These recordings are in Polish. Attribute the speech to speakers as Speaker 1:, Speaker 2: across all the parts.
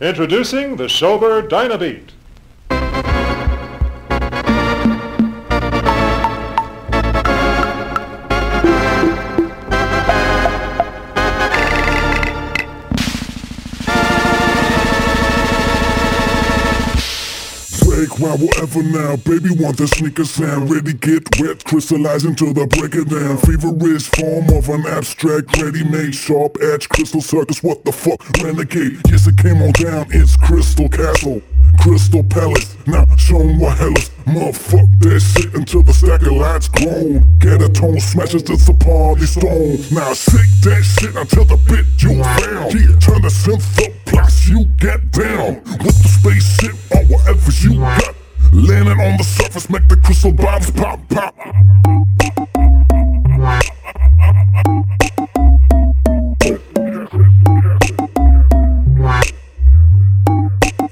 Speaker 1: Introducing the Schober Dynabeat.
Speaker 2: Break while whatever now, baby want the sneaker sound. Ready get wet, crystallize into the break it down Feverish form of an abstract ready-made Sharp edge crystal circus, what the fuck, renegade. Yes it came on down, it's Crystal Castle. Crystal Palace, now show 'em what hell is. Motherfuck that shit until the stack of lights grown Get a tone smashes it's a party stone. Now shake that shit until the bit you found. Yeah, turn the synth up, plus you get down. With the spaceship or whatever you got Landing on the surface, make the crystal bombs pop, pop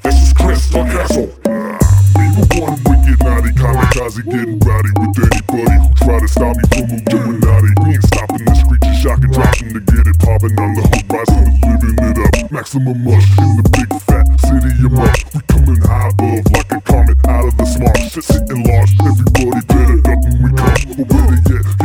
Speaker 2: This is Crystal Castle. Evil one wicked naughty kamikaze getting rowdy with anybody who try to stop me from moving naughty. We ain't stopping this creature shocking, dropping to get it popping on the horizon, living it up. Maximum mush in the big fat city of mush. Smart shit sitting large. Everybody better duck when we come. Oh, or better yet,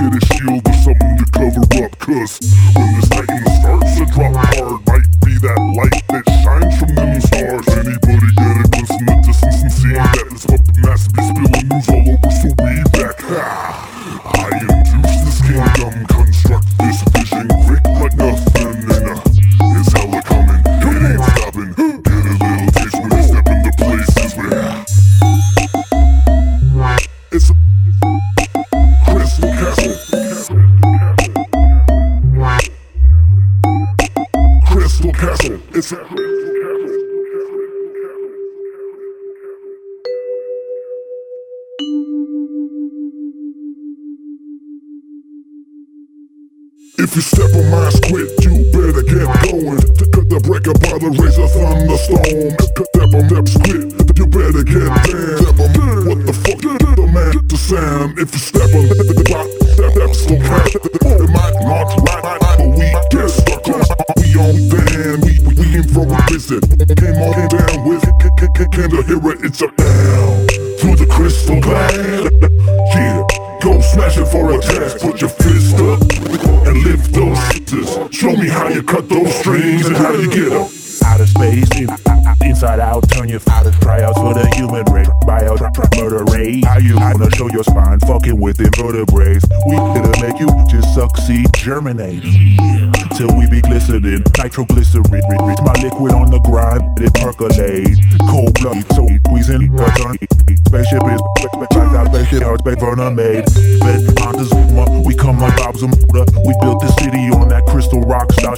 Speaker 2: которых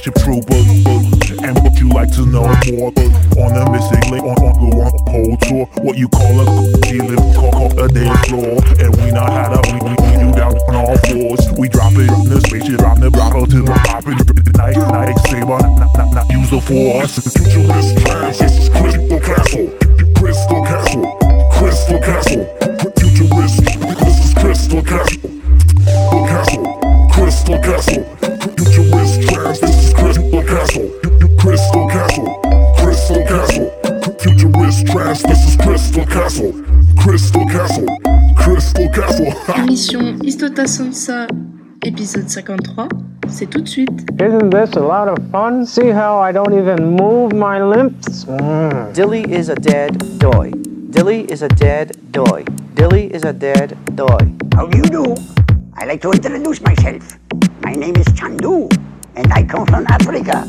Speaker 2: worship true Crystal Castle. Crystal Castle.
Speaker 3: Émission Istota Sansa, épisode 53, c'est tout de suite.
Speaker 4: Isn't this a lot of fun? See how I don't even move my lips? Mm.
Speaker 5: Dilly is a dead doy. Dilly is a dead doy. Dilly is a dead doy.
Speaker 6: How do you do? I like to introduce myself. My name is Chandu, and I come from Africa.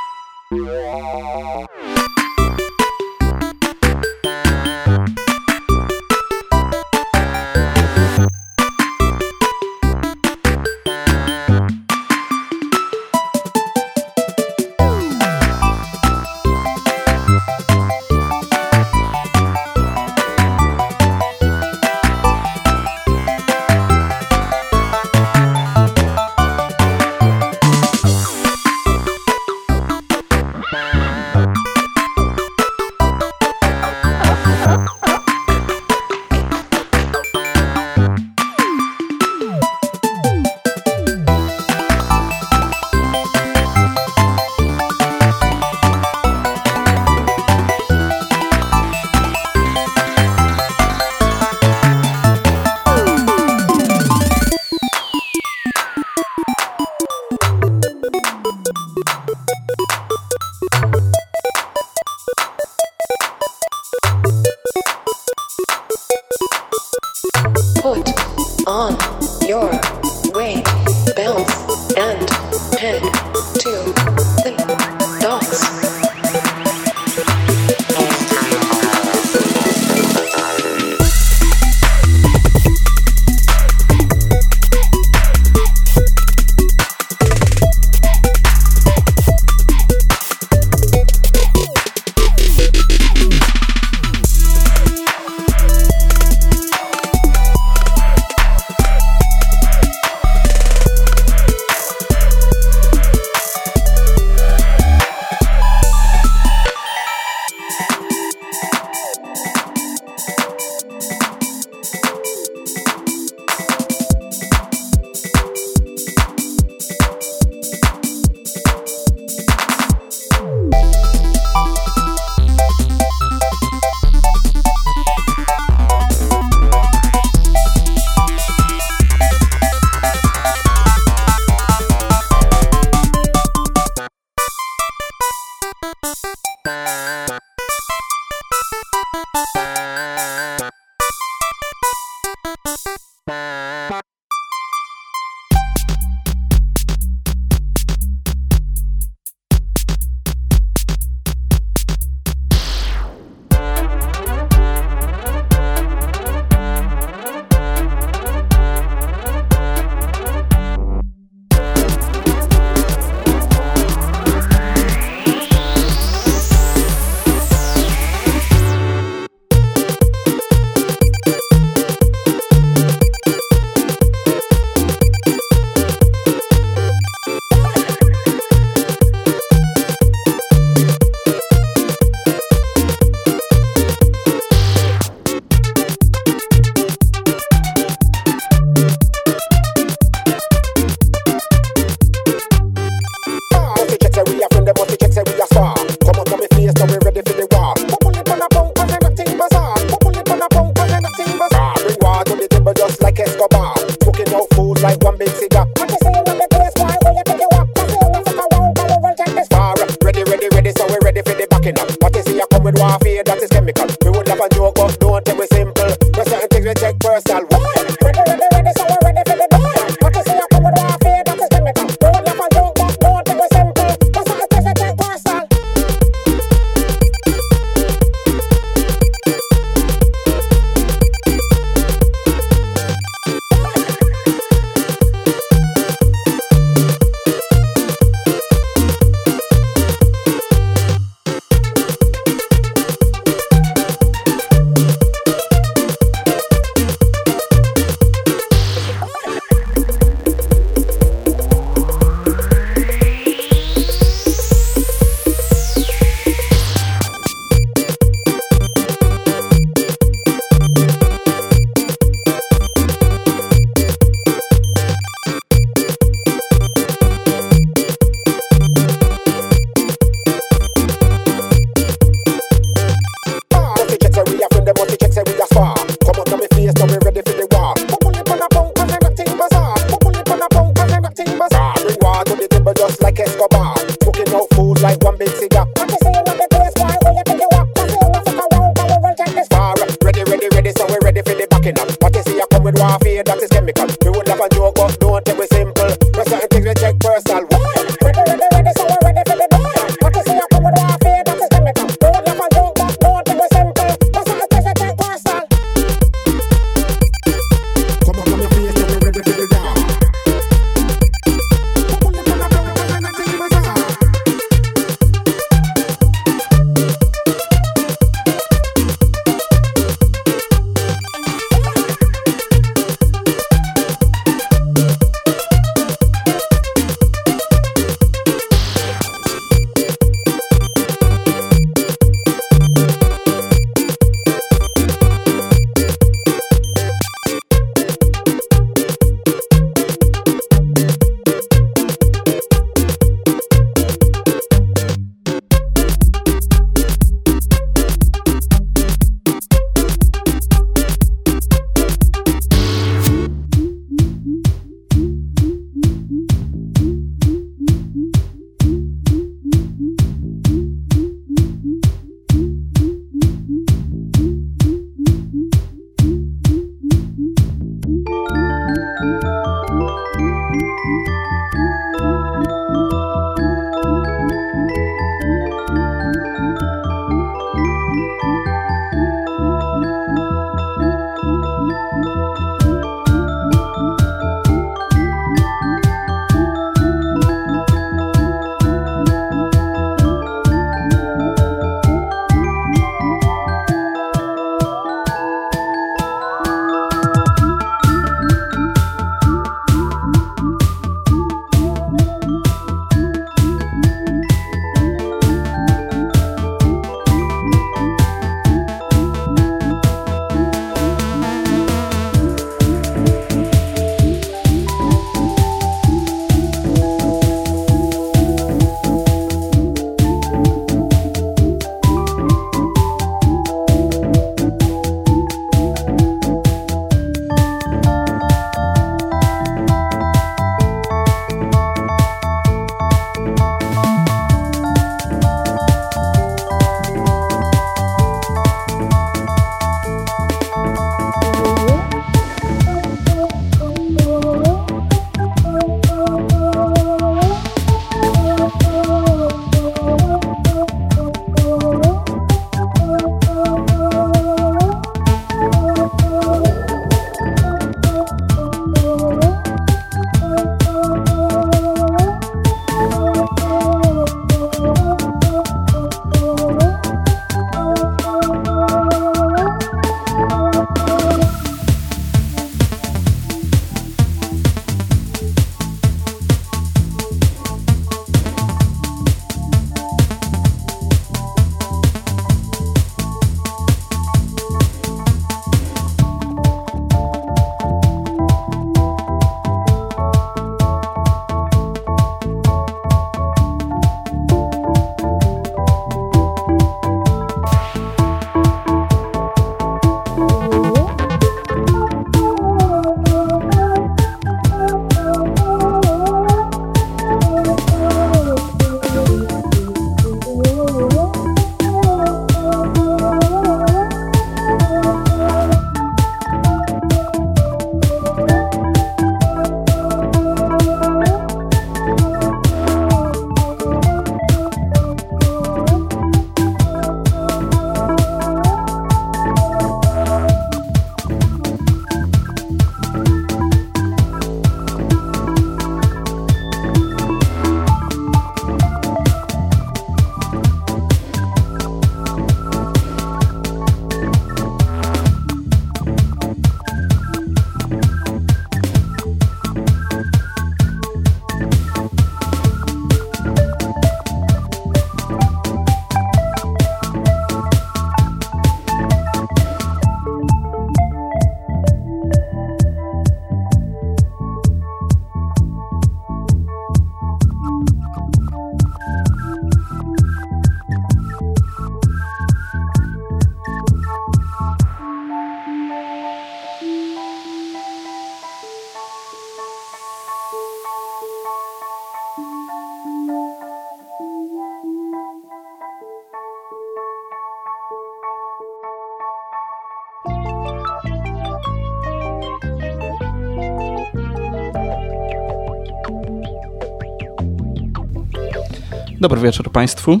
Speaker 7: Dobry wieczór Państwu.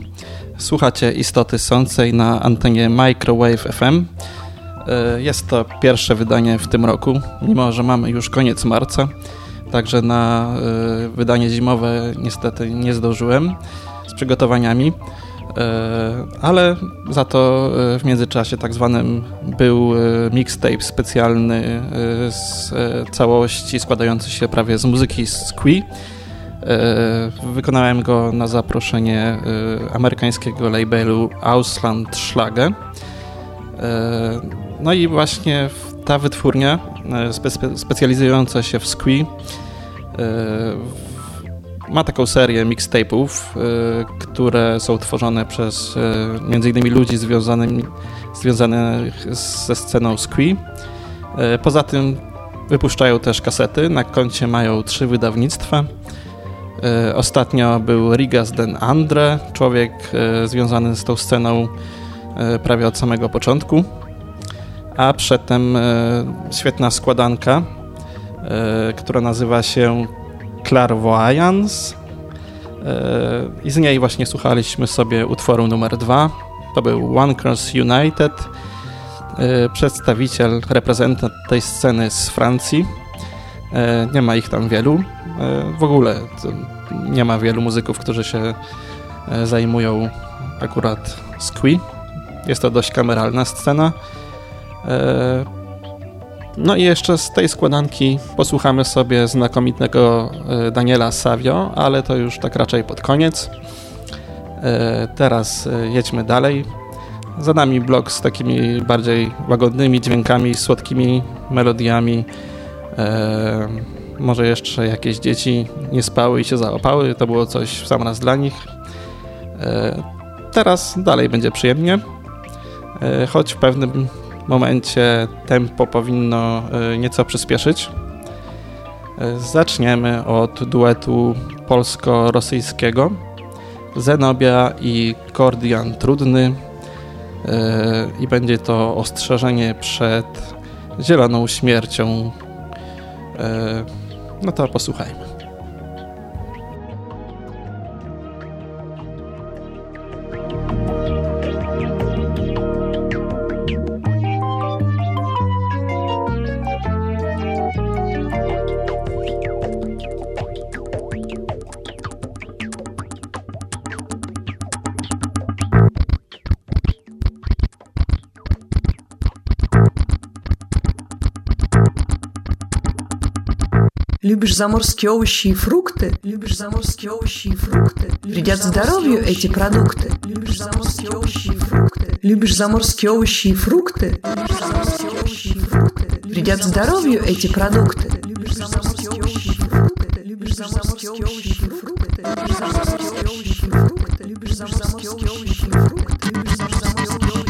Speaker 7: Słuchacie Istoty Sącej na antenie Microwave FM. E, jest to pierwsze wydanie w tym roku, mimo że mamy już koniec marca. Także na e, wydanie zimowe niestety nie zdążyłem z przygotowaniami. E, ale za to w międzyczasie tak zwanym był mixtape specjalny z całości składający się prawie z muzyki z wykonałem go na zaproszenie e, amerykańskiego labelu Ausland Schlage. E, no i właśnie ta wytwórnia spe specjalizująca się w squee ma taką serię mixtape'ów, które są tworzone przez m.in. ludzi związanych, związanych ze sceną squee. Poza tym wypuszczają też kasety. Na koncie mają trzy wydawnictwa. E, ostatnio był Rigas den Andre, człowiek e, związany z tą sceną e, prawie od samego początku. A przedtem świetna składanka, która nazywa się Clairvoyance. I z niej właśnie słuchaliśmy sobie utworu numer dwa. To był One Cross United, przedstawiciel, reprezentant tej sceny z Francji. Nie ma ich tam wielu. W ogóle nie ma wielu muzyków, którzy się e, zajmują akurat squee. Jest to dość kameralna scena. E, no i jeszcze z tej składanki posłuchamy sobie znakomitego e, Daniela Savio, ale to już tak raczej pod koniec. Teraz jedźmy dalej. Za nami blok z takimi bardziej łagodnymi dźwiękami, słodkimi melodiami może jeszcze jakieś dzieci nie spały i się załapały, to było coś w sam raz dla nich. E, teraz dalej będzie przyjemnie, e, choć w pewnym momencie tempo powinno e, nieco przyspieszyć. Zaczniemy od duetu polsko-rosyjskiego Zenobia i Kordian Trudny i będzie to ostrzeżenie przed zieloną śmiercią no to posłuchajmy.
Speaker 8: Любишь заморские овощи и фрукты? Любишь заморские овощи и фрукты? Вредят здоровью эти продукты? Любишь заморские овощи и фрукты? Любишь заморские овощи и фрукты? Вредят здоровью эти продукты?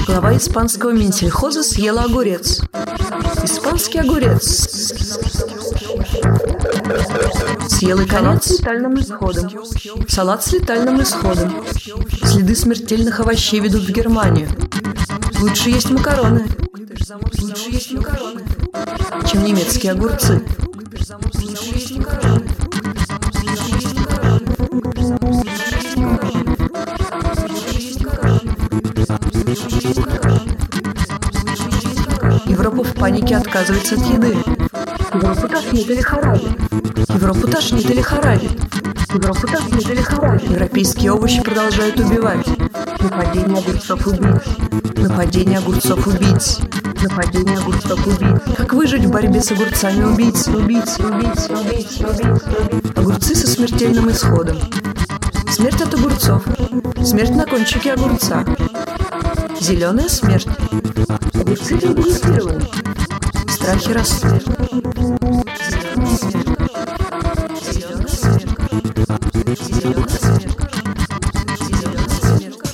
Speaker 8: Глава испанского Минсельхоза съела огурец. Испанский огурец Съел и конец с летальным исходом. Салат с летальным исходом. Следы смертельных овощей ведут в Германию. Лучше есть макароны. Лучше есть макароны, чем немецкие огурцы. Лучше есть макароны. Европа в панике отказывается от еды. Европу тошнит или лихорадит. Европу тошнит или лихорадит. Европу тошнит или лихорадит. Европейские овощи продолжают убивать. Нападение огурцов убийц. Нападение огурцов убийц. Нападение огурцов убийц. Как выжить в борьбе с огурцами убийц? Убийц, убийц, убийц, убийц. Огурцы со смертельным исходом. Смерть от огурцов. Смерть на кончике огурца. Зеленая смерть. Огурцы регулированы. Страхи растут.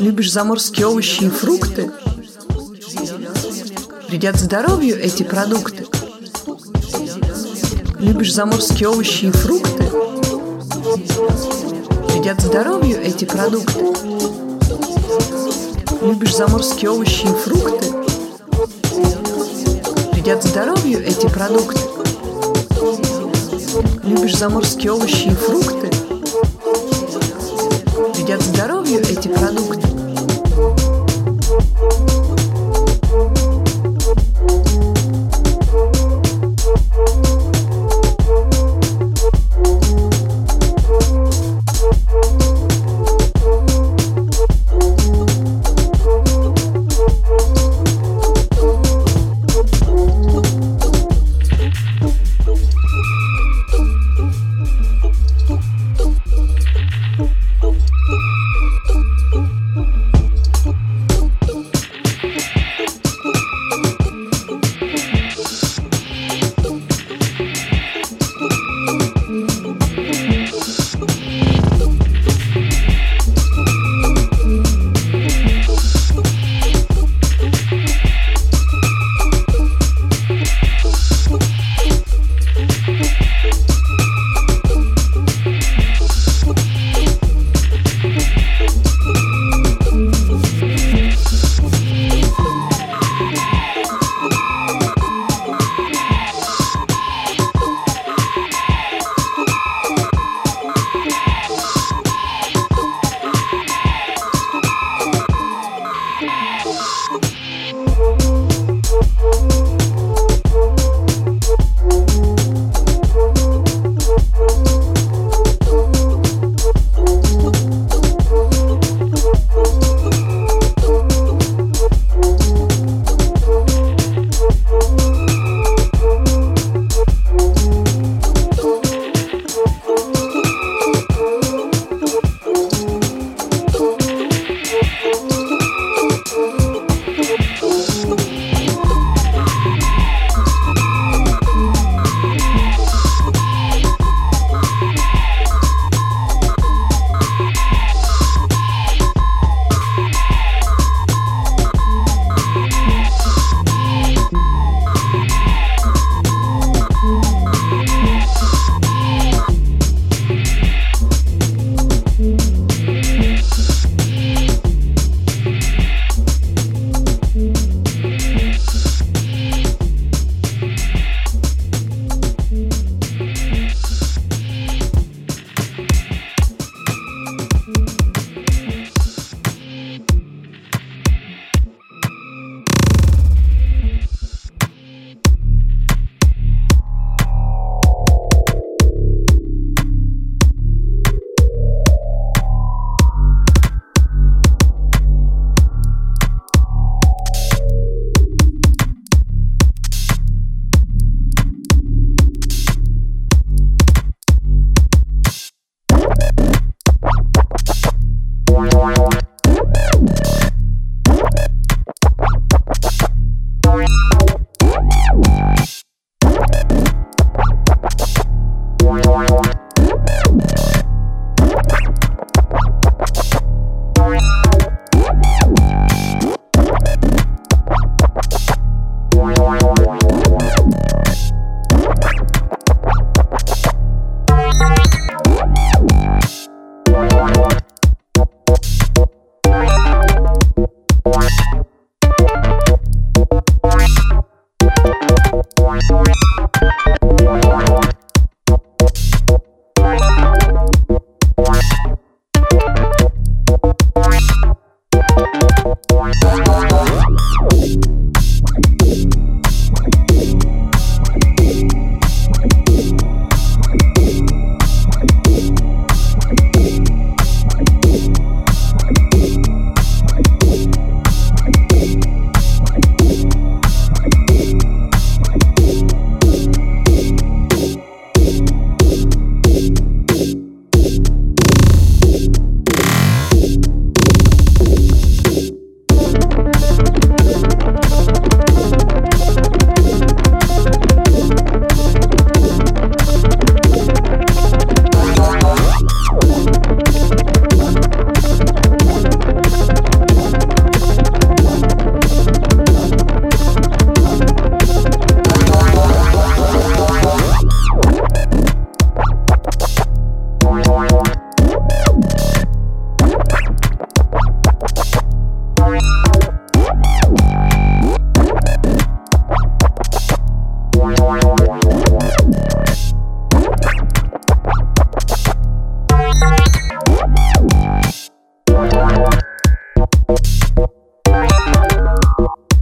Speaker 8: Любишь заморские овощи и фрукты? Вредят здоровью эти продукты. Любишь заморские овощи и фрукты? Вредят здоровью эти продукты. Любишь заморские овощи и фрукты? Вредят здоровью эти продукты. Любишь заморские овощи и фрукты? вредят здоровью эти продукты.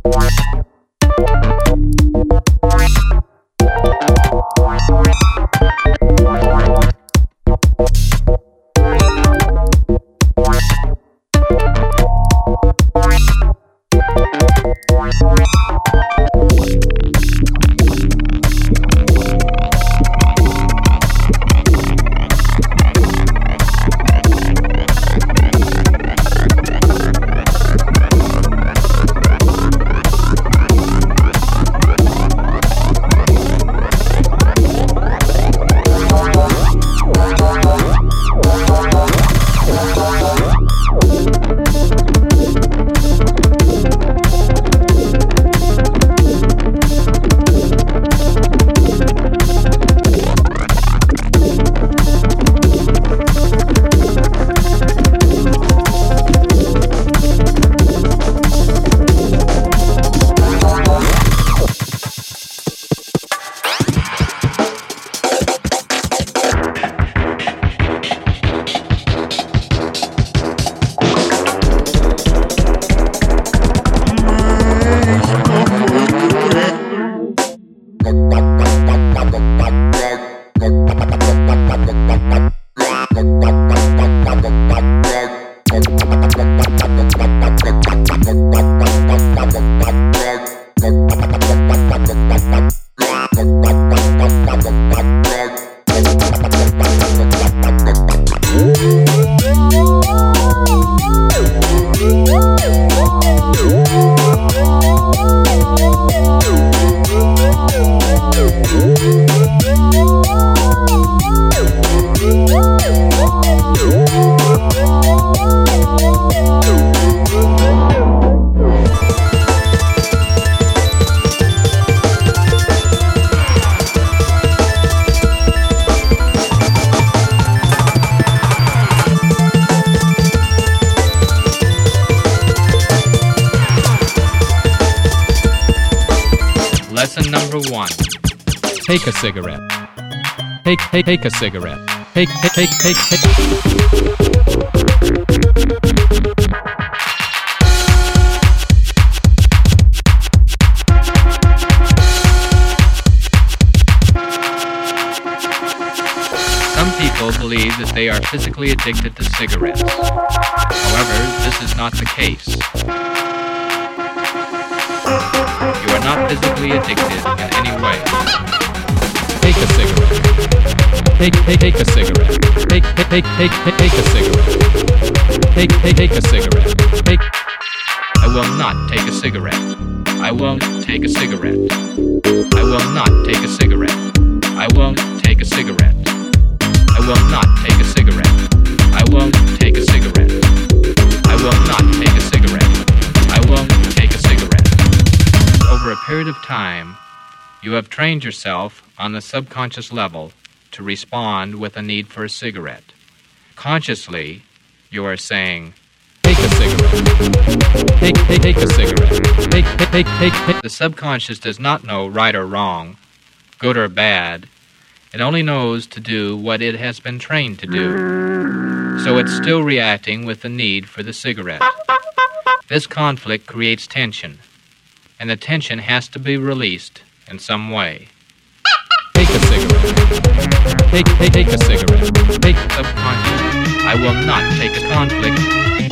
Speaker 9: Música Take, a cigarette. Take, take, take, take, take. Some people believe that they are physically addicted to cigarettes. However, this is not the case. You are not physically addicted in any Take, take, take a cigarette. Take, take, take, take, take, take a cigarette. Take, take, take a cigarette. Take. I will not take a cigarette. I won't take a cigarette. I will not take a cigarette. I won't take a cigarette. I will not take a cigarette. I won't take a cigarette. I will not take a cigarette. I won't take a cigarette. Over a period of time, you have trained yourself on the subconscious level to respond with a need for a cigarette. Consciously, you are saying, Take a cigarette. Take, take, take a cigarette. Take, take, take, take. The subconscious does not know right or wrong, good or bad. It only knows to do what it has been trained to do. So it's still reacting with the need for the cigarette. This conflict creates tension, and the tension has to be released in some way. Take a cigarette. Take, take, take a cigarette. Take subconscious. I will not take a conflict.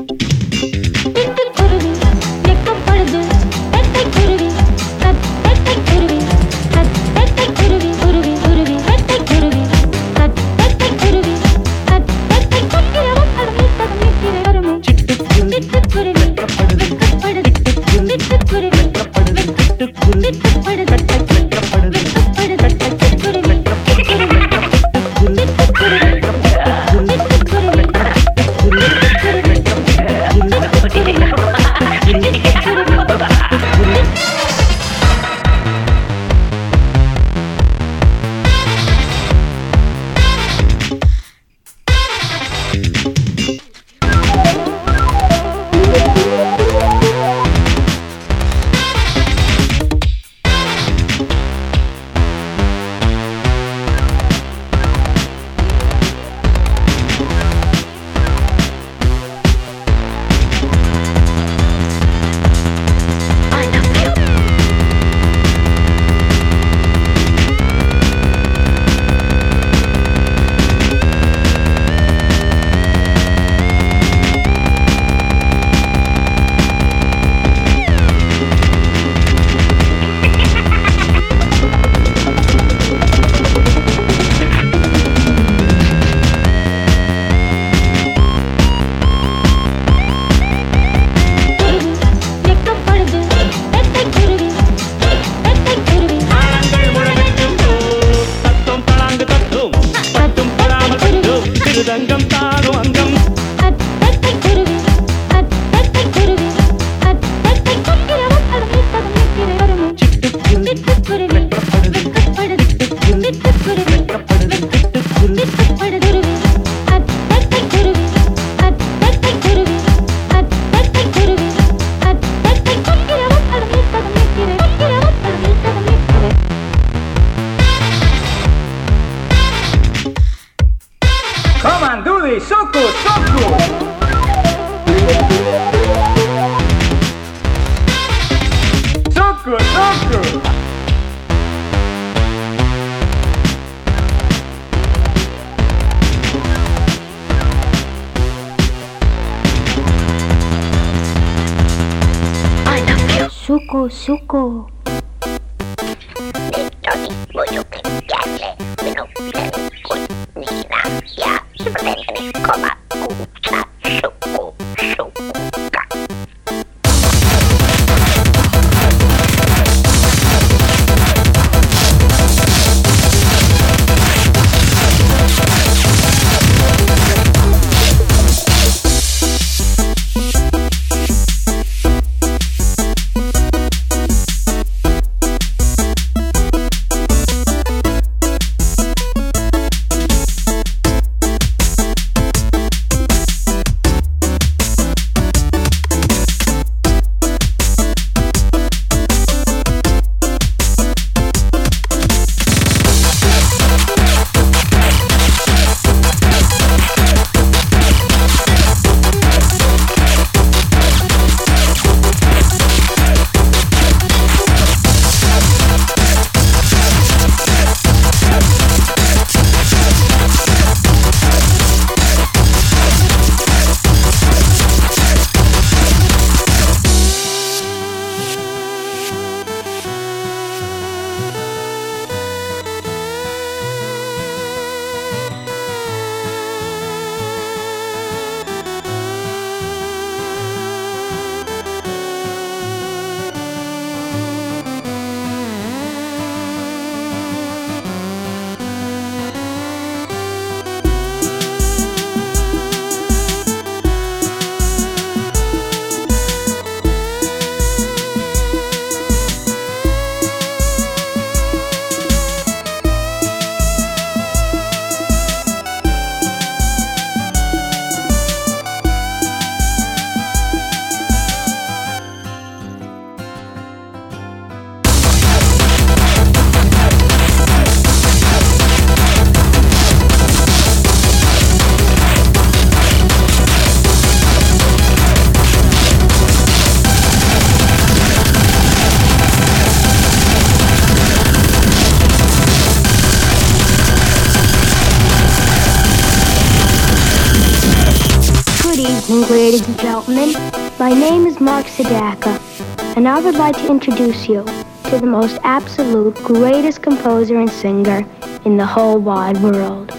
Speaker 10: Like to introduce you to the most absolute greatest composer and singer in the whole wide world.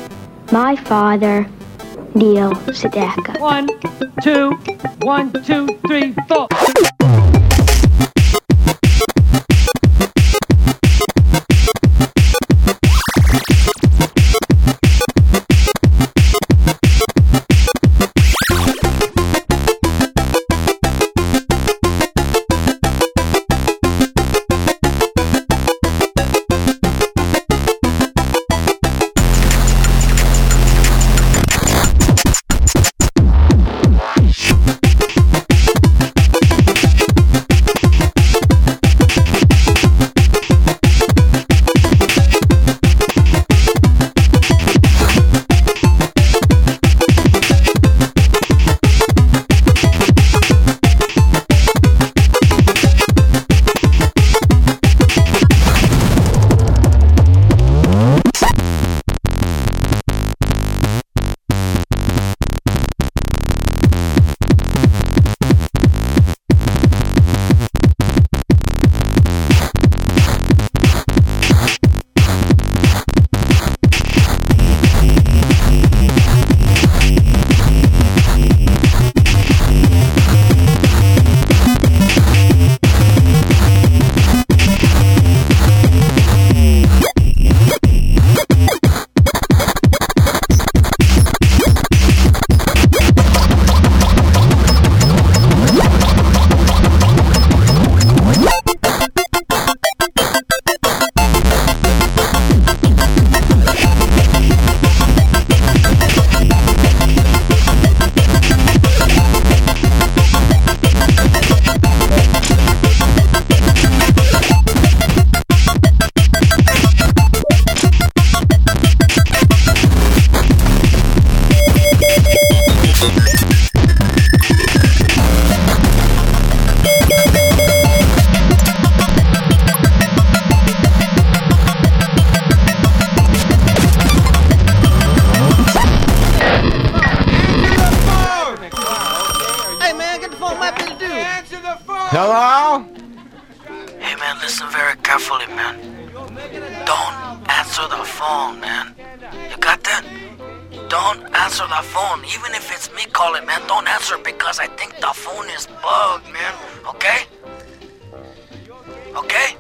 Speaker 10: My father, Neil Sedaka.
Speaker 11: One, two, one, two, three, four.
Speaker 12: Answer because I think the phone is bugged, man. Okay? Okay?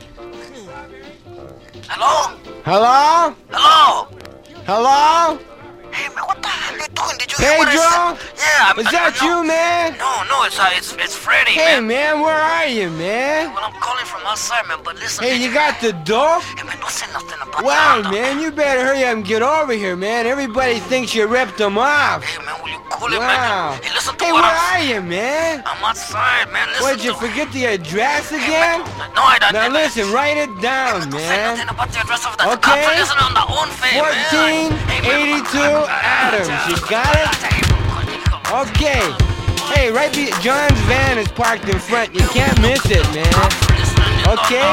Speaker 12: Hello?
Speaker 13: Hello?
Speaker 12: Hello?
Speaker 13: Hello?
Speaker 12: Hey, man, what the hell you doing? Did you
Speaker 13: Hey,
Speaker 12: hear what I said? Yeah, I'm,
Speaker 13: Is that
Speaker 12: no,
Speaker 13: you, man?
Speaker 12: No, no, it's uh, it's it's Freddy,
Speaker 13: Hey,
Speaker 12: man.
Speaker 13: man, where are you, man?
Speaker 12: Well, I'm calling from outside, man. But listen,
Speaker 13: Hey,
Speaker 12: did
Speaker 13: you got the door?
Speaker 12: Hey, man, don't say nothing about
Speaker 13: Wow,
Speaker 12: that.
Speaker 13: man, you better hurry up and get over here, man. Everybody thinks you ripped them off.
Speaker 12: Hey, man, will you cool it,
Speaker 13: Wow.
Speaker 12: man? Hey, listen to
Speaker 13: Hey,
Speaker 12: what
Speaker 13: where
Speaker 12: I'm
Speaker 13: are you, man?
Speaker 12: I'm outside, man. Listen
Speaker 13: What, did you
Speaker 12: to
Speaker 13: forget the address again?
Speaker 12: No, I don't.
Speaker 13: Now listen, write it down, man.
Speaker 12: Nothing about the address of
Speaker 13: Okay.
Speaker 12: cops. On the own fame, man.
Speaker 13: 1482 Adams. You got it? Okay. Hey, right be John's van is parked in front. You can't miss it, man. Okay?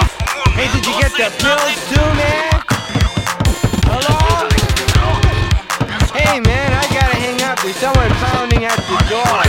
Speaker 13: Hey, did you get the pills too, man? Hello? Hey, man, I gotta hang up. There's someone pounding at the door.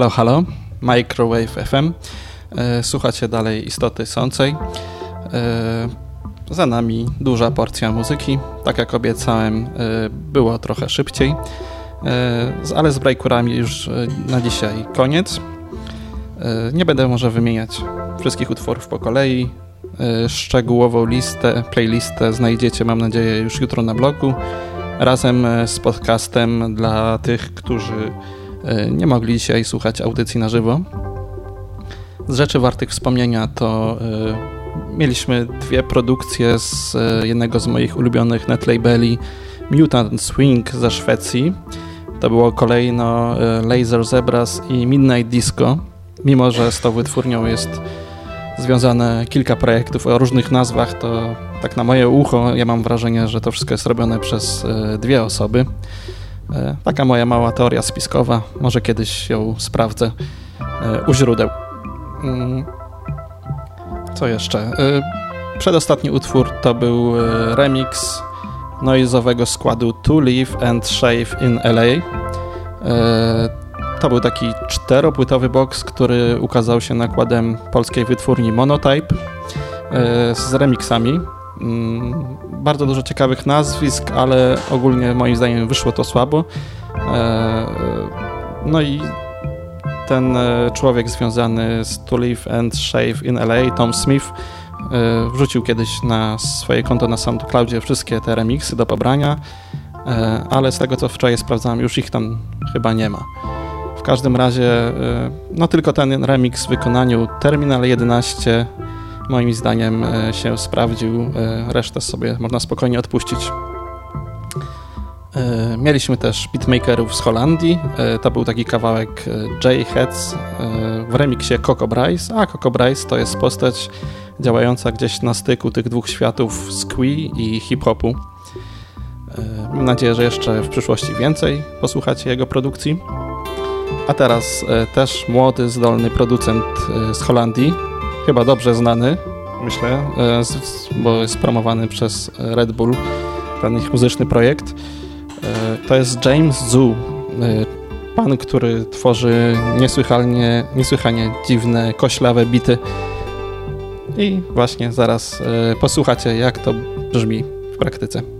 Speaker 7: Halo, halo, Microwave FM. E, Słuchacie dalej Istoty Sącej. E, Za nami duża porcja muzyki. Tak jak obiecałem, e, było trochę szybciej. Ale z breakurami już na dzisiaj koniec. Nie będę może wymieniać wszystkich utworów po kolei. Szczegółową listę, playlistę znajdziecie, mam nadzieję, już jutro na blogu. Razem z podcastem dla tych, którzy nie mogli dzisiaj słuchać audycji na żywo. Z rzeczy wartych wspomnienia to e, mieliśmy dwie produkcje z e, jednego z moich ulubionych netlabeli Mutant Swing ze Szwecji. To było kolejno e, Laser Zebras i Midnight Disco. Mimo, że z tą wytwórnią jest związane kilka projektów o różnych nazwach, to tak na moje ucho ja mam wrażenie, że to wszystko jest robione przez e, dwie osoby. E, Taka moja mała teoria spiskowa. Może kiedyś ją sprawdzę e, u źródeł. Mm, Co jeszcze? E, Przedostatni utwór to był remix noizowego składu To Live and Shave in LA. To był taki czteropłytowy box, który ukazał się nakładem polskiej wytwórni Monotype z remixami. Mm, Bardzo dużo ciekawych nazwisk, ale ogólnie moim zdaniem wyszło to słabo. E, No i ten e, człowiek związany z To Live and Shave in LA, Tom Smith, e, wrzucił kiedyś na swoje konto na SoundCloudzie wszystkie te remixy do pobrania, ale z tego co wczoraj sprawdzałem, już ich tam chyba nie ma. W każdym razie, no tylko ten remix w wykonaniu Terminal 11 moim zdaniem e, się sprawdził, e, resztę sobie można spokojnie odpuścić. E, Mieliśmy też beatmakerów z Holandii. To był taki kawałek e, J Heads w remiksie Coco Bryce, a Coco Bryce to jest postać działająca gdzieś na styku tych dwóch światów squee i hip-hopu. Mam nadzieję, że jeszcze w przyszłości więcej posłuchacie jego produkcji. A teraz też młody, zdolny producent z Holandii, chyba dobrze znany, myślę, e, bo jest promowany przez Red Bull, ten ich muzyczny projekt. E, To jest James Zhu, e, pan, który tworzy niesłychanie, niesłychanie dziwne, koślawe bity. I właśnie zaraz posłuchacie, jak to brzmi w praktyce.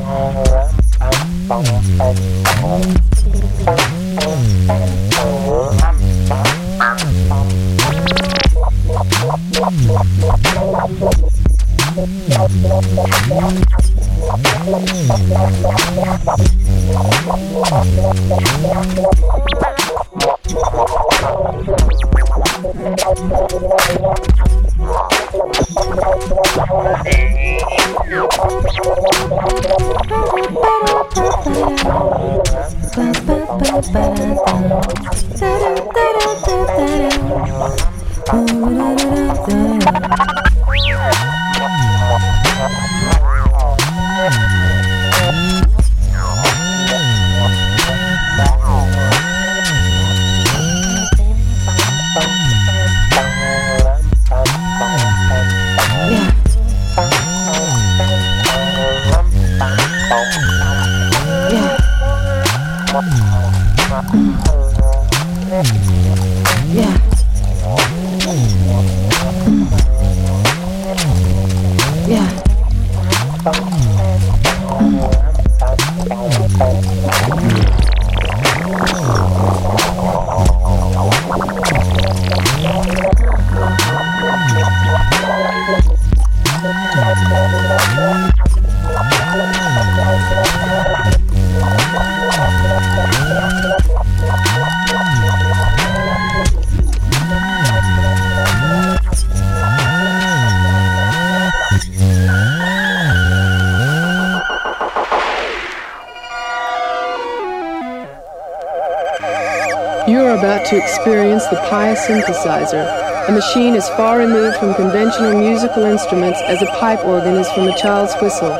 Speaker 14: the Pious synthesizer, a machine as far removed from conventional musical instruments as a pipe organ is from a child's whistle.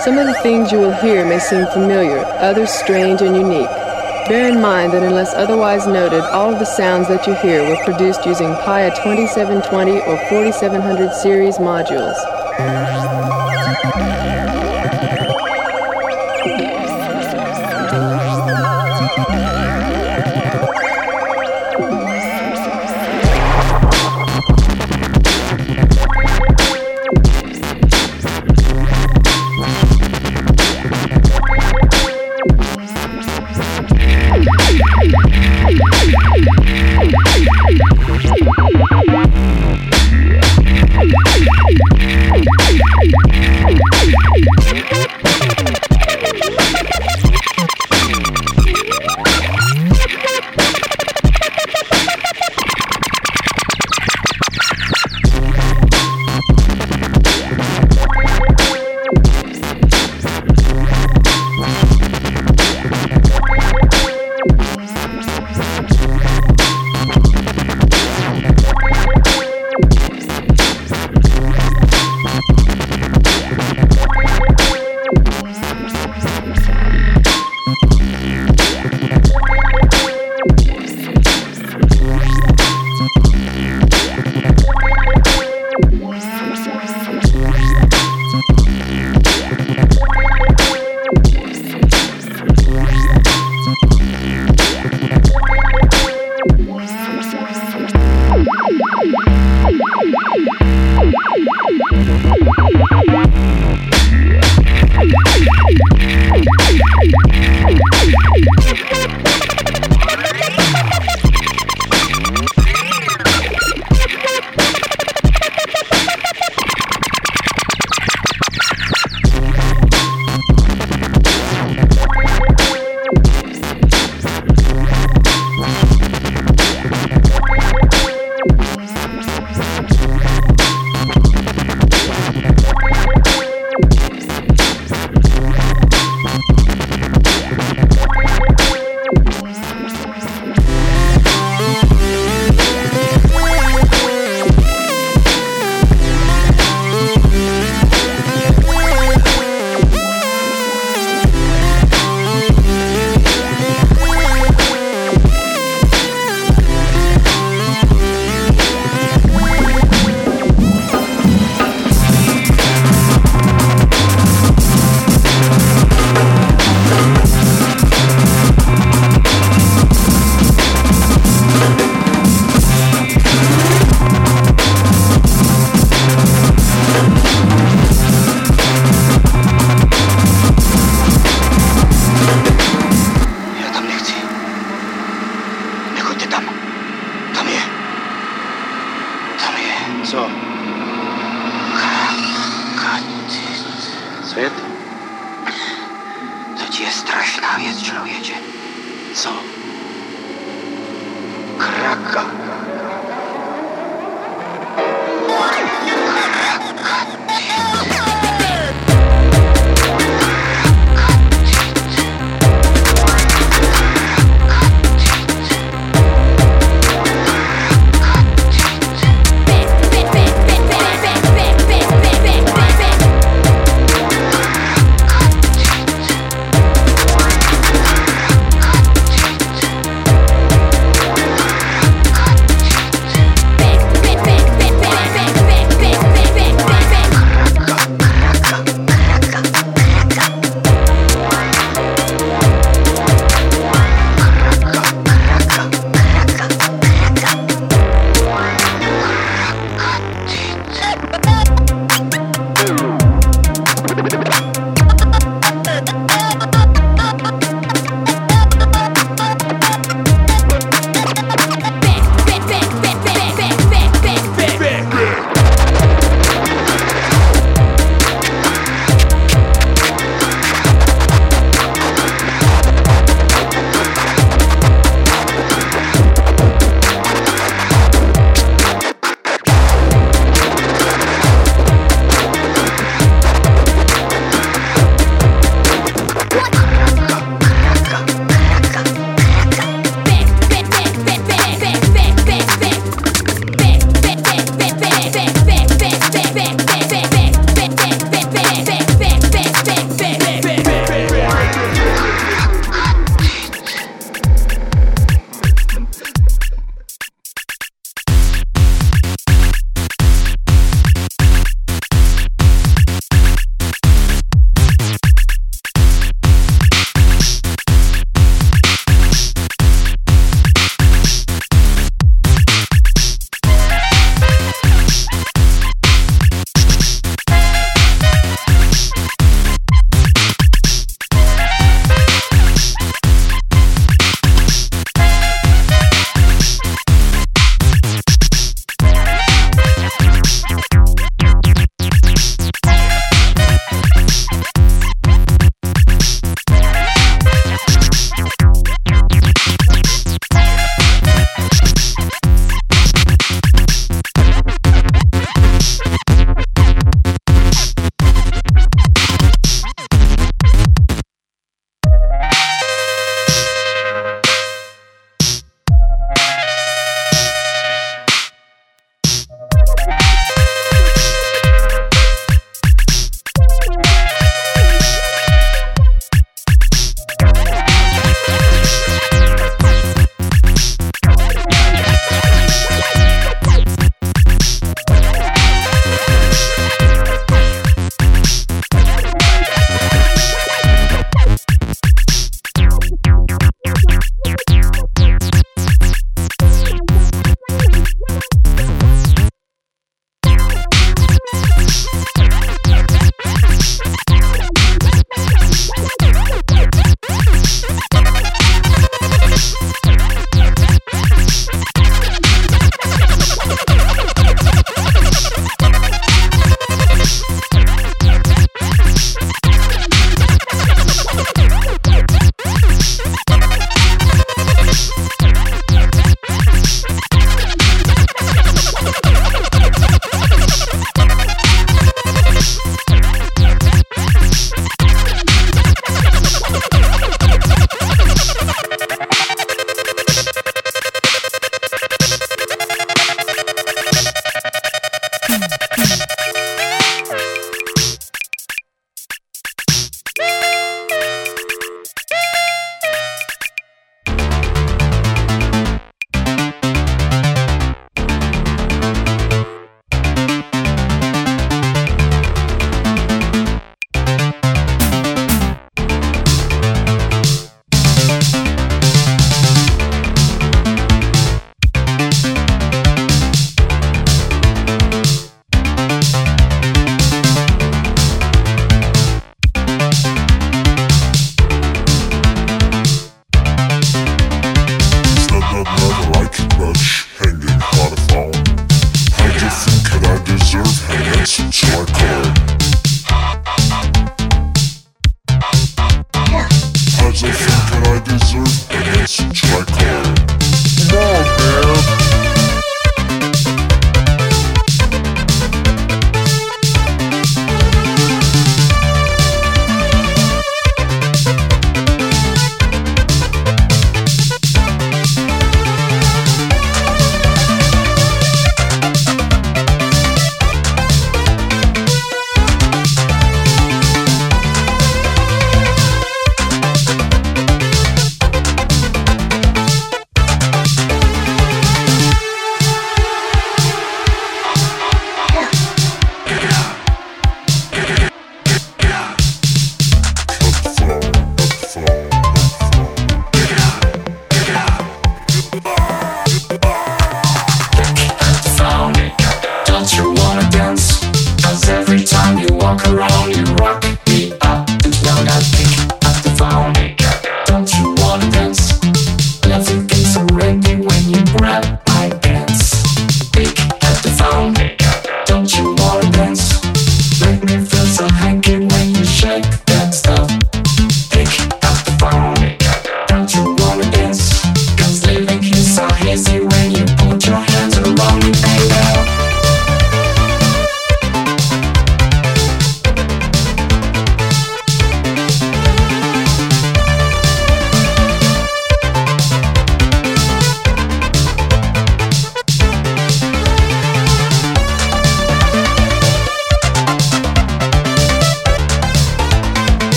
Speaker 14: Some of the things you will hear may seem familiar, others strange and unique. Bear in mind that unless otherwise noted, all of the sounds that you hear were produced using PIA 2720 or 4700 series modules.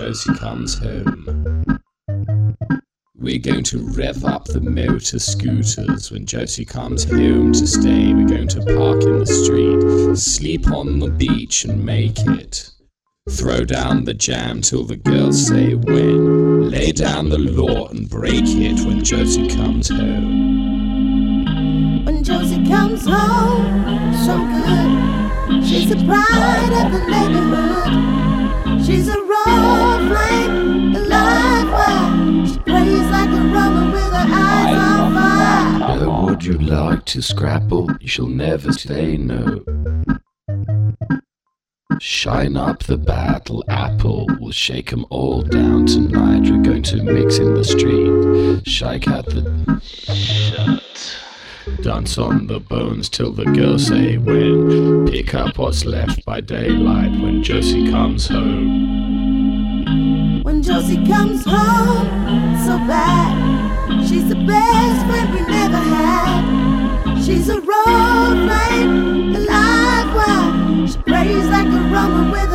Speaker 15: When Josie comes home. We're going to rev up the motor scooters when Josie comes home to stay. We're going to park in the street, sleep on the beach and make it. Throw down the jam till the girls say when. Lay down the law and break it when Josie comes home.
Speaker 16: When Josie comes home, so good. She's the pride of the neighborhood. She's a raw flame, the live wire. She prays like a rubber with her eyes on fire.
Speaker 15: Oh, would you like to scrapple? You shall never say no. Shine up the battle apple. We'll shake 'em all down tonight. We're going to mix in the street. Shake out the. Shut. Dance on the bones till the girls say when. Pick up what's left by daylight when Josie comes home.
Speaker 16: When Josie comes home, so bad. She's the best friend we never had. She's a raw flame, the live wire. She prays like a rummer with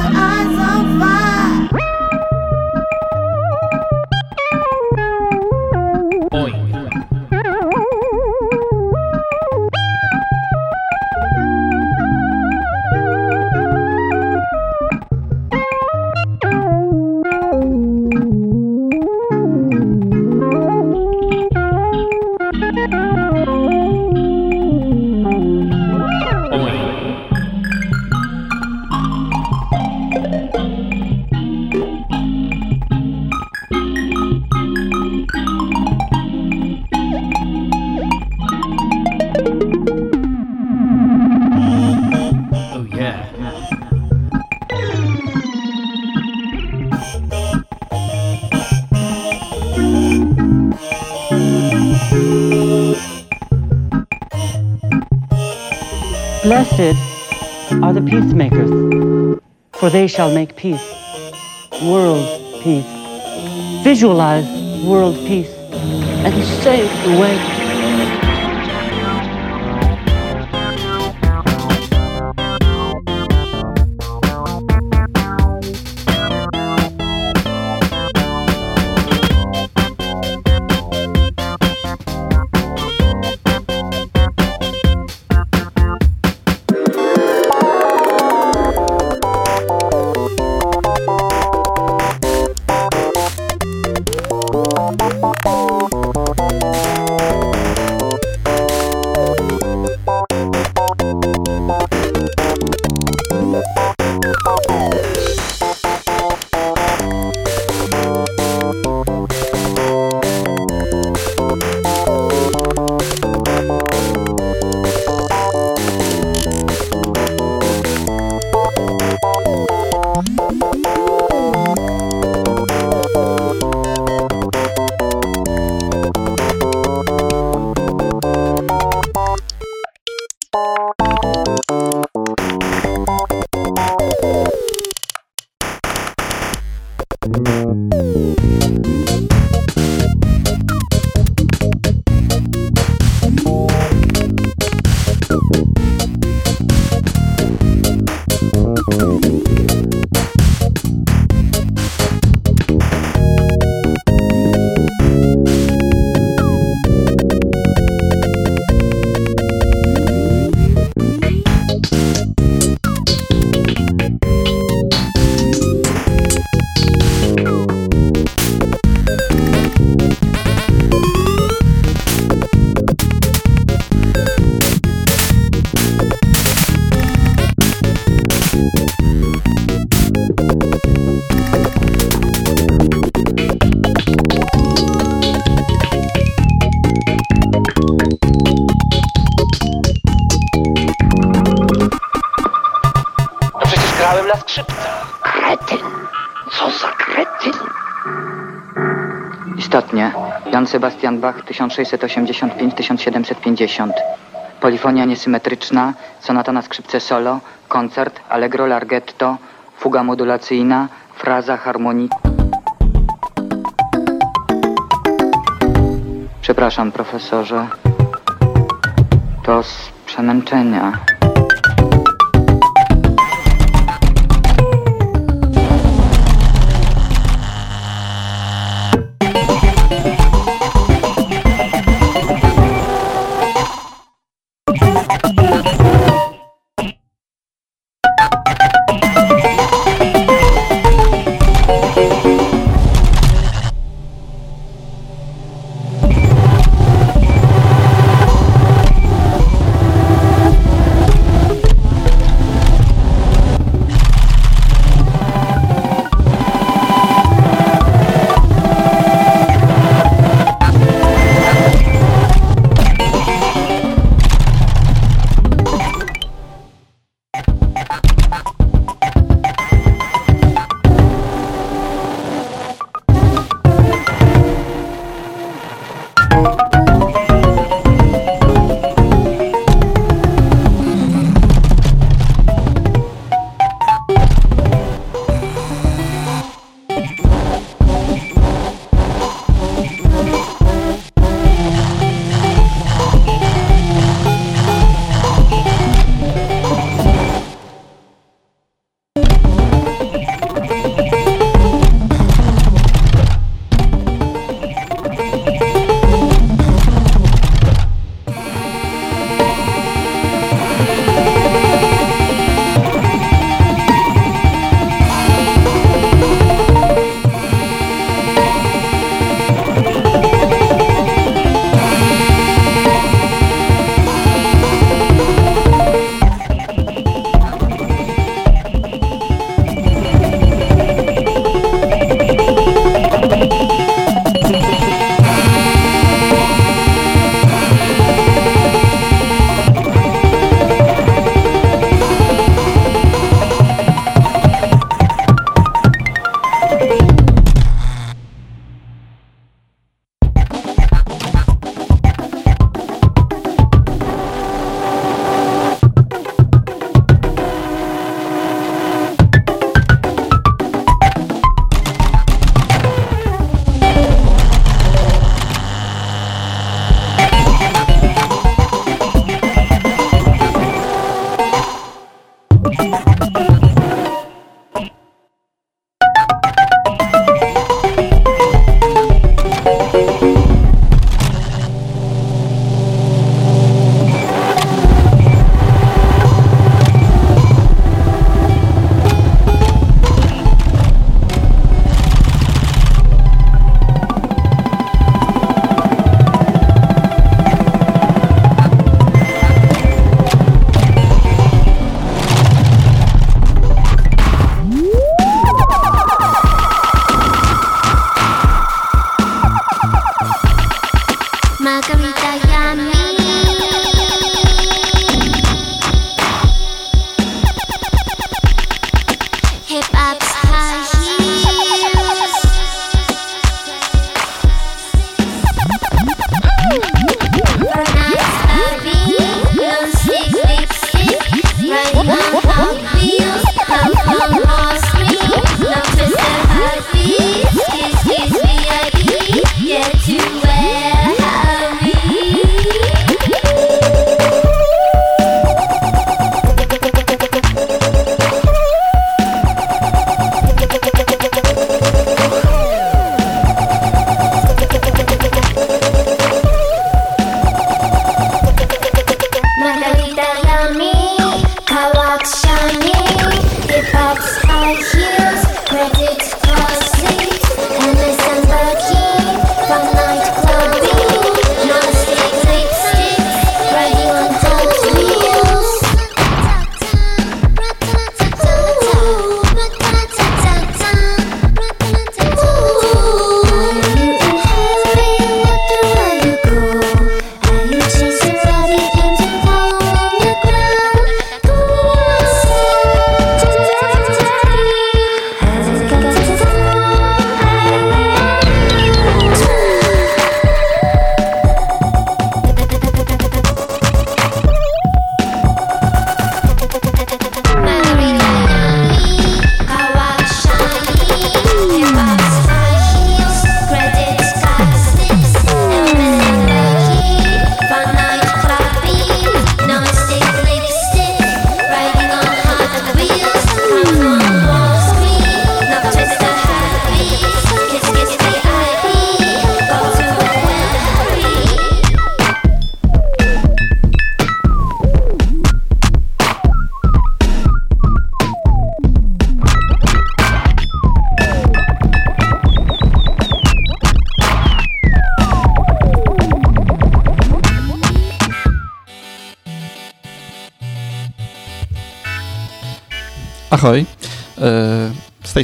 Speaker 17: for they shall make peace, world peace. Visualize world peace and save the way.
Speaker 18: 1685-1750. Polifonia niesymetryczna, sonata na skrzypce solo, koncert, allegro larghetto, fuga modulacyjna, fraza harmonii. Przepraszam, profesorze. To z przemęczenia.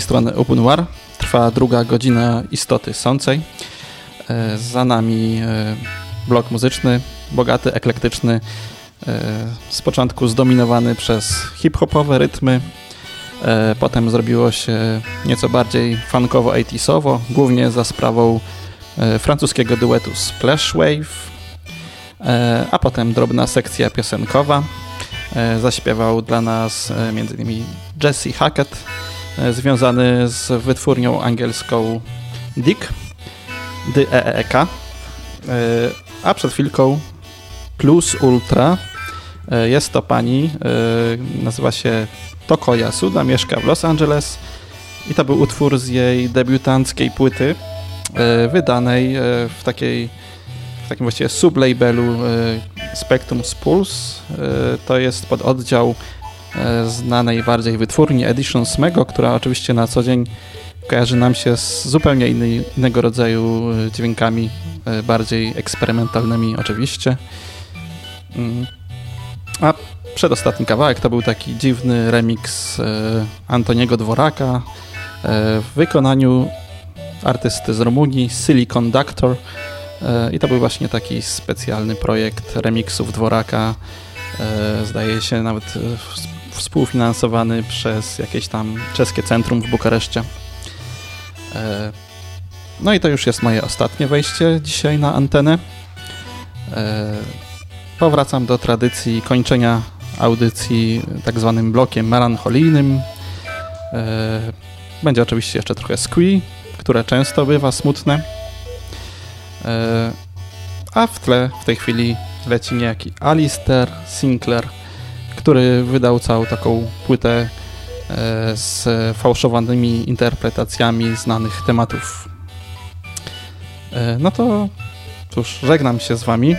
Speaker 7: Tej strony War. Trwa druga godzina istoty sącej. E, Za nami e, blok muzyczny, bogaty, eklektyczny. e, Z początku zdominowany przez hip-hopowe rytmy. Potem zrobiło się nieco bardziej funkowo 80sowo, głównie za sprawą francuskiego duetu Splash Wave. E, A potem drobna sekcja piosenkowa. Zaśpiewał dla nas m.in. Jesse Hackett, związany z wytwórnią angielską Dick, D-E-E-K. E, A przed chwilką Plus Ultra. E, Jest to pani, e, nazywa się Toko Yasuda, mieszka w Los Angeles i to był utwór z jej debiutanckiej płyty, e, wydanej e, w takiej w takim właściwie sublabelu e, Spectrum Pulse. E, To jest pod oddział e, znanej bardziej wytwórni Edition Smego, która oczywiście na co dzień kojarzy nam się z zupełnie innego rodzaju e, dźwiękami, e, bardziej eksperymentalnymi oczywiście. Mm. A przedostatni kawałek to był taki dziwny remix e, Antoniego Dworaka e, w wykonaniu artysty z Rumunii Silicon Doctor E, I to był właśnie taki specjalny projekt remixów Dworaka. e, Zdaje się nawet e, współfinansowany przez jakieś tam czeskie centrum w Bukareszcie. E, No i to już jest moje ostatnie wejście dzisiaj na antenę. E, Powracam do tradycji kończenia audycji tak zwanym blokiem melancholijnym. E, Będzie oczywiście jeszcze trochę squee, które często bywa smutne. A w tle w tej chwili leci niejaki Alistair Sinclair, który wydał całą taką płytę e, z fałszowanymi interpretacjami znanych tematów. E, No to cóż, żegnam się z Wami.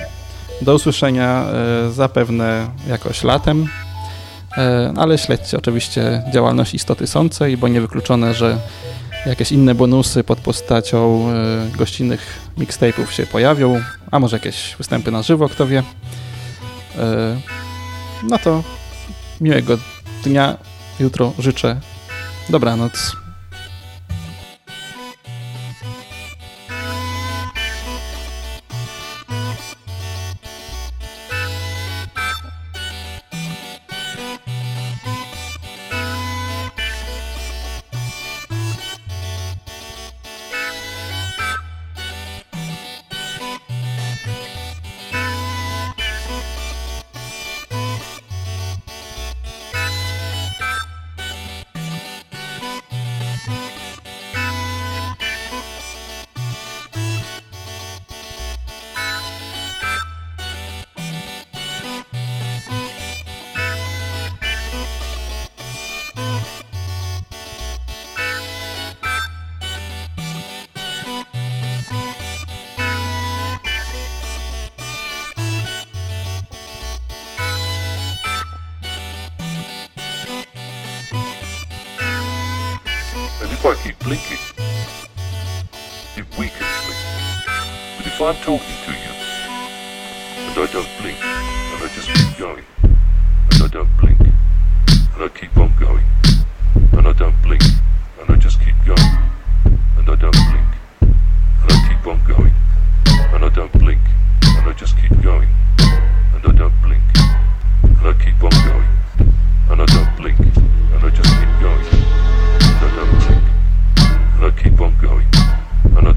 Speaker 7: Do usłyszenia e, zapewne jakoś latem. Ale śledźcie oczywiście działalność Istoty Sącej, bo niewykluczone, że jakieś inne bonusy pod postacią gościnnych mixtape'ów się pojawią, a może jakieś występy na żywo, kto wie. No to miłego dnia. Jutro życzę dobranoc.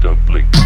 Speaker 19: instantly.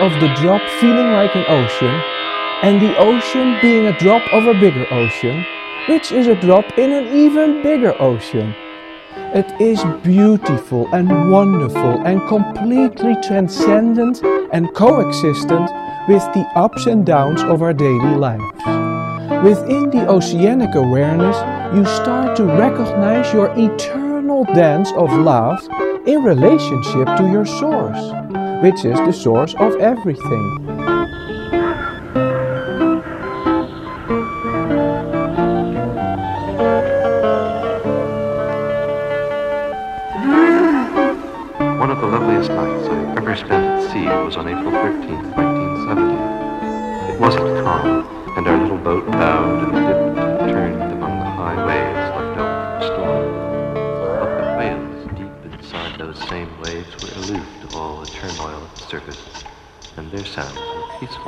Speaker 19: Of the
Speaker 20: drop feeling like an ocean, and the ocean being a drop of a bigger ocean, which is a drop in an even bigger ocean. It is beautiful and wonderful and completely transcendent and coexistent with the ups and downs of our daily lives. Within the oceanic awareness, you start to recognize your eternal dance of love in relationship to your source, which is the source of everything.
Speaker 21: It's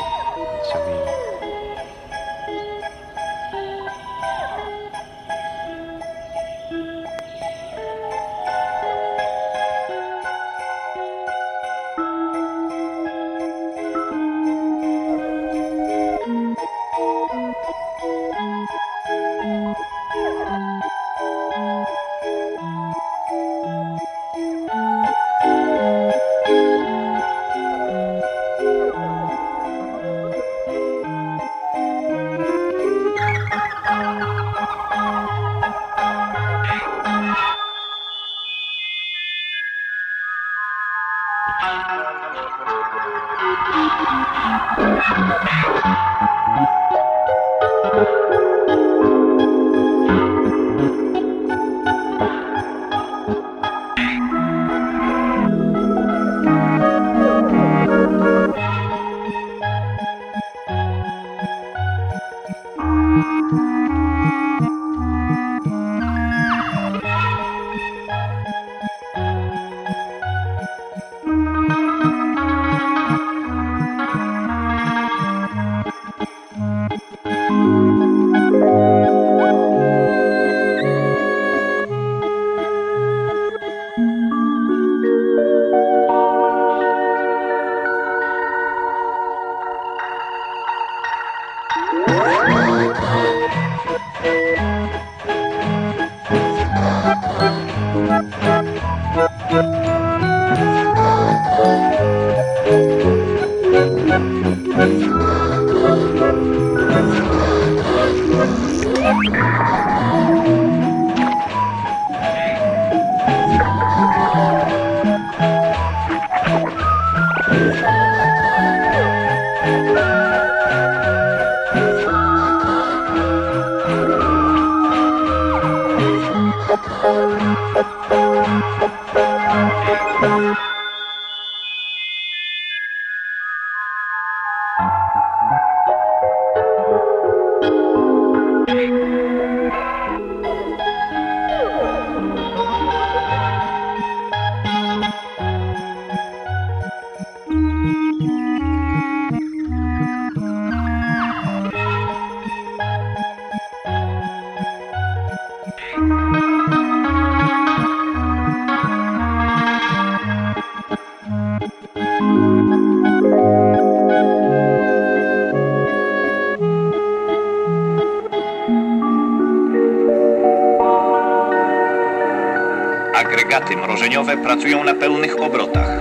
Speaker 21: pracują na pełnych obrotach.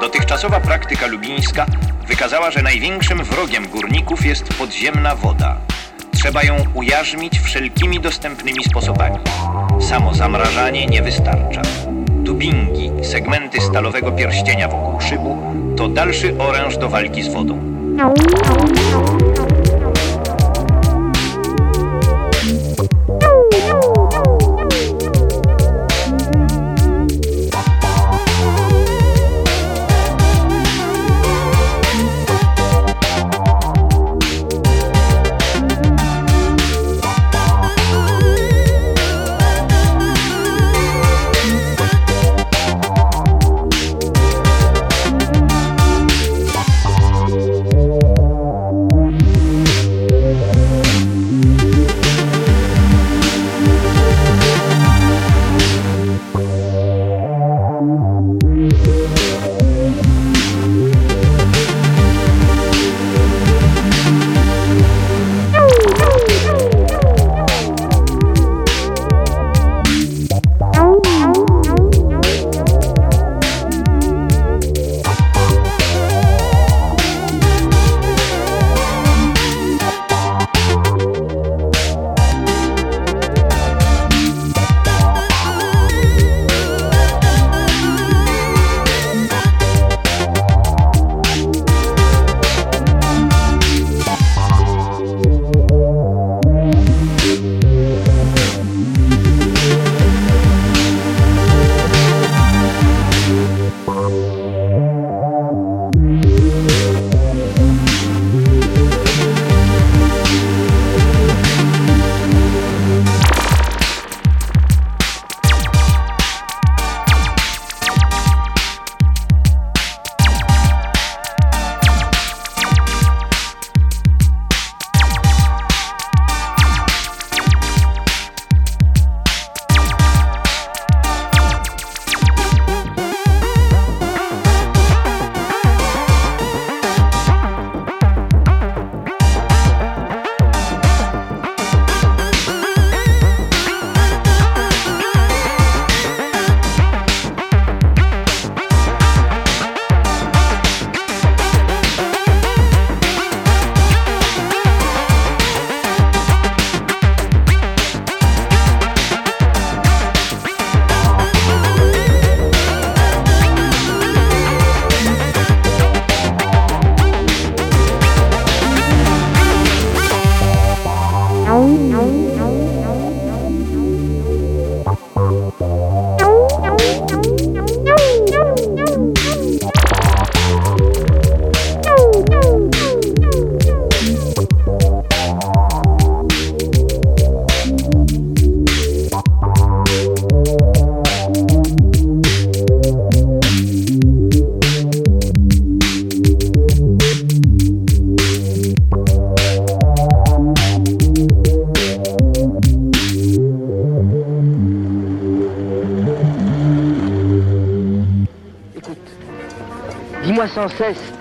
Speaker 21: Dotychczasowa praktyka lubińska wykazała, że największym wrogiem górników jest podziemna woda. Trzeba ją ujarzmić wszelkimi dostępnymi sposobami. Samo zamrażanie nie wystarcza. Dubingi, segmenty stalowego pierścienia wokół szybu to dalszy oręż do walki z wodą.
Speaker 22: não sei